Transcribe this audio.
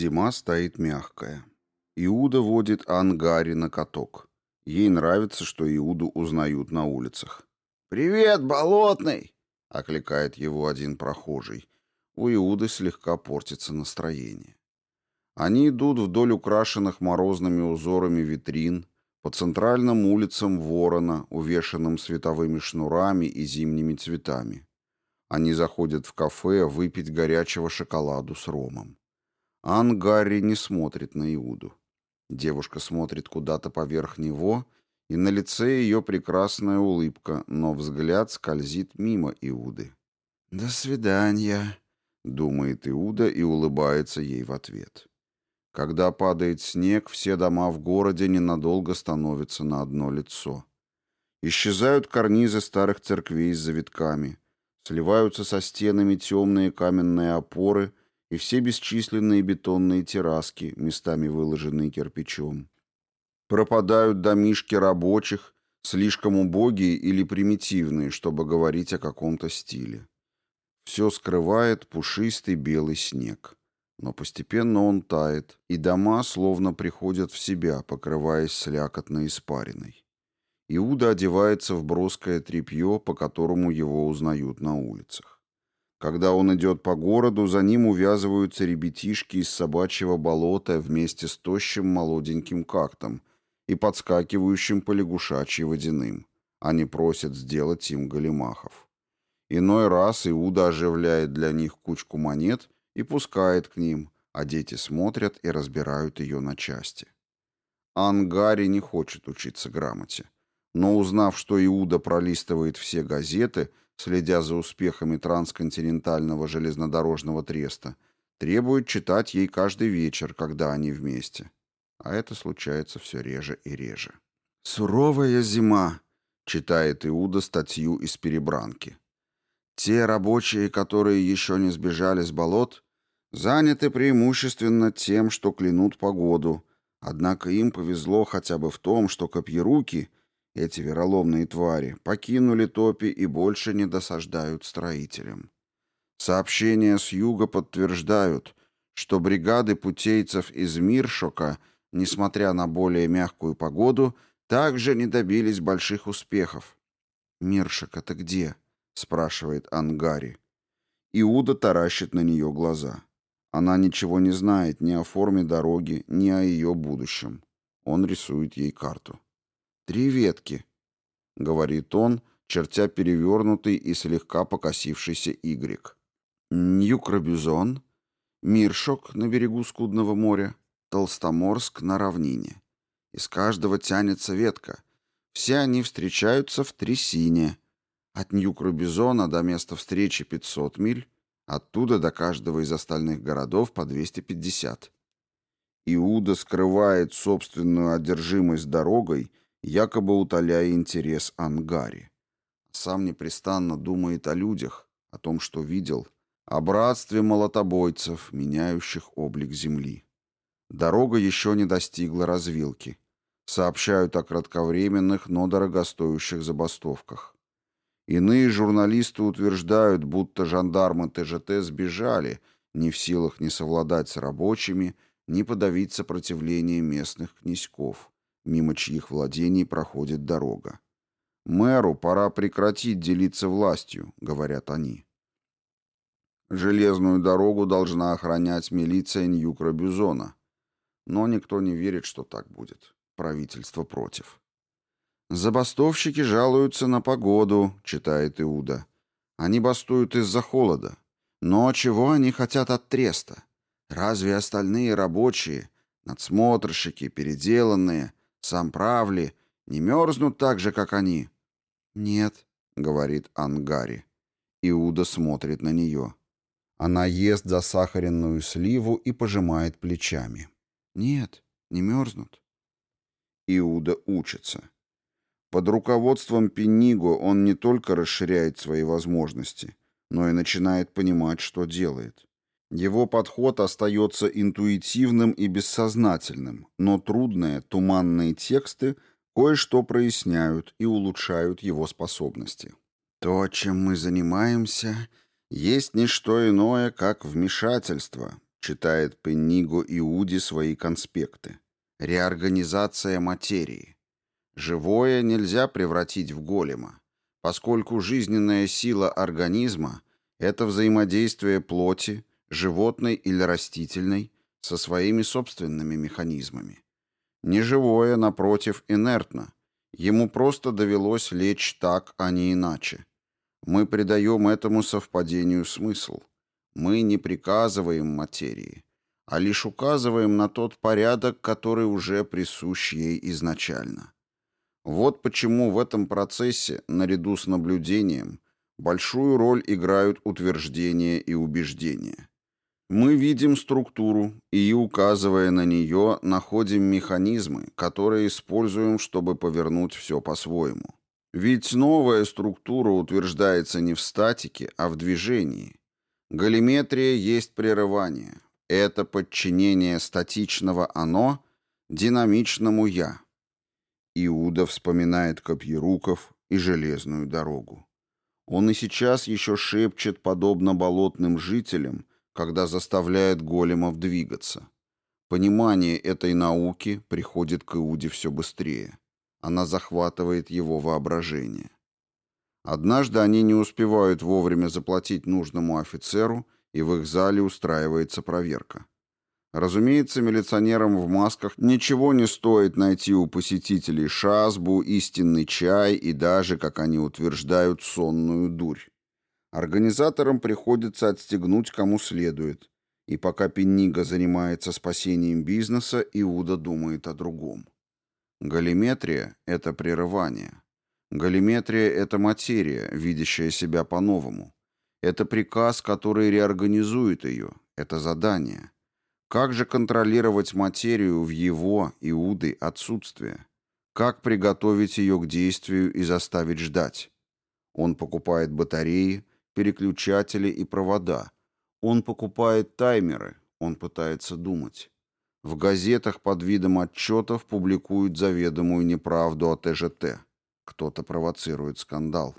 Зима стоит мягкая. Иуда водит Ангари на каток. Ей нравится, что Иуду узнают на улицах. «Привет, болотный!» — окликает его один прохожий. У Иуды слегка портится настроение. Они идут вдоль украшенных морозными узорами витрин, по центральным улицам Ворона, увешанным световыми шнурами и зимними цветами. Они заходят в кафе выпить горячего шоколаду с ромом. Ан Гарри не смотрит на Иуду. Девушка смотрит куда-то поверх него, и на лице ее прекрасная улыбка, но взгляд скользит мимо Иуды. «До свидания», — думает Иуда и улыбается ей в ответ. Когда падает снег, все дома в городе ненадолго становятся на одно лицо. Исчезают карнизы старых церквей с завитками, сливаются со стенами темные каменные опоры и все бесчисленные бетонные терраски, местами выложенные кирпичом. Пропадают домишки рабочих, слишком убогие или примитивные, чтобы говорить о каком-то стиле. Все скрывает пушистый белый снег. Но постепенно он тает, и дома словно приходят в себя, покрываясь слякотной испариной. Иуда одевается в броское тряпье, по которому его узнают на улицах. Когда он идет по городу, за ним увязываются ребятишки из собачьего болота вместе с тощим молоденьким кактом и подскакивающим по лягушачьи водяным. Они просят сделать им галимахов. Иной раз Иуда оживляет для них кучку монет – и пускает к ним, а дети смотрят и разбирают ее на части. Ангари не хочет учиться грамоте, но узнав, что Иуда пролистывает все газеты, следя за успехами трансконтинентального железнодорожного треста, требует читать ей каждый вечер, когда они вместе. А это случается все реже и реже. «Суровая зима», — читает Иуда статью из перебранки. Те рабочие, которые еще не сбежали с болот, заняты преимущественно тем, что клянут погоду, однако им повезло хотя бы в том, что копьеруки, эти вероломные твари, покинули топи и больше не досаждают строителям. Сообщения с юга подтверждают, что бригады путейцев из Миршока, несмотря на более мягкую погоду, также не добились больших успехов. «Миршок, это где?» — спрашивает Ангари. Иуда таращит на нее глаза. Она ничего не знает ни о форме дороги, ни о ее будущем. Он рисует ей карту. «Три ветки», — говорит он, чертя перевернутый и слегка покосившийся Y. Ньюкробюзон, Миршок на берегу Скудного моря, Толстоморск на равнине. Из каждого тянется ветка. Все они встречаются в трясине, от Нью-Крубизона до места встречи 500 миль, оттуда до каждого из остальных городов по 250. Иуда скрывает собственную одержимость дорогой, якобы утоляя интерес Ангари. Сам непрестанно думает о людях, о том, что видел, о братстве молотобойцев, меняющих облик земли. Дорога еще не достигла развилки. Сообщают о кратковременных, но дорогостоящих забастовках. Иные журналисты утверждают, будто жандармы ТЖТ сбежали, не в силах ни совладать с рабочими, ни подавить сопротивление местных князьков, мимо чьих владений проходит дорога. «Мэру пора прекратить делиться властью», — говорят они. Железную дорогу должна охранять милиция Ньюкра-Бюзона. Но никто не верит, что так будет. Правительство против. «Забастовщики жалуются на погоду», — читает Иуда. «Они бастуют из-за холода. Но чего они хотят от треста? Разве остальные рабочие, надсмотрщики, переделанные, самправли, не мерзнут так же, как они?» «Нет», — говорит Ангари. Иуда смотрит на нее. Она ест засахаренную сливу и пожимает плечами. «Нет, не мерзнут». Иуда учится. Под руководством Пенниго он не только расширяет свои возможности, но и начинает понимать, что делает. Его подход остается интуитивным и бессознательным, но трудные, туманные тексты кое-что проясняют и улучшают его способности. То, чем мы занимаемся, есть не что иное, как вмешательство, читает Пенниго Иуди свои конспекты. Реорганизация материи. Живое нельзя превратить в голема, поскольку жизненная сила организма – это взаимодействие плоти, животной или растительной, со своими собственными механизмами. Неживое, напротив, инертно. Ему просто довелось лечь так, а не иначе. Мы придаем этому совпадению смысл. Мы не приказываем материи, а лишь указываем на тот порядок, который уже присущ ей изначально. Вот почему в этом процессе, наряду с наблюдением, большую роль играют утверждения и убеждения. Мы видим структуру и, указывая на нее, находим механизмы, которые используем, чтобы повернуть все по-своему. Ведь новая структура утверждается не в статике, а в движении. Галиметрия есть прерывание. Это подчинение статичного «оно» динамичному «я». Иуда вспоминает Копьеруков и железную дорогу. Он и сейчас еще шепчет, подобно болотным жителям, когда заставляет големов двигаться. Понимание этой науки приходит к Иуде все быстрее. Она захватывает его воображение. Однажды они не успевают вовремя заплатить нужному офицеру, и в их зале устраивается проверка. Разумеется, милиционерам в масках ничего не стоит найти у посетителей шазбу, истинный чай и даже, как они утверждают, сонную дурь. Организаторам приходится отстегнуть кому следует. И пока Пеннига занимается спасением бизнеса, Иуда думает о другом. Галиметрия — это прерывание. Галиметрия — это материя, видящая себя по-новому. Это приказ, который реорганизует ее. Это задание. Как же контролировать материю в его, Иуды, отсутствие? Как приготовить ее к действию и заставить ждать? Он покупает батареи, переключатели и провода. Он покупает таймеры, он пытается думать. В газетах под видом отчетов публикуют заведомую неправду о ТЖТ. Кто-то провоцирует скандал.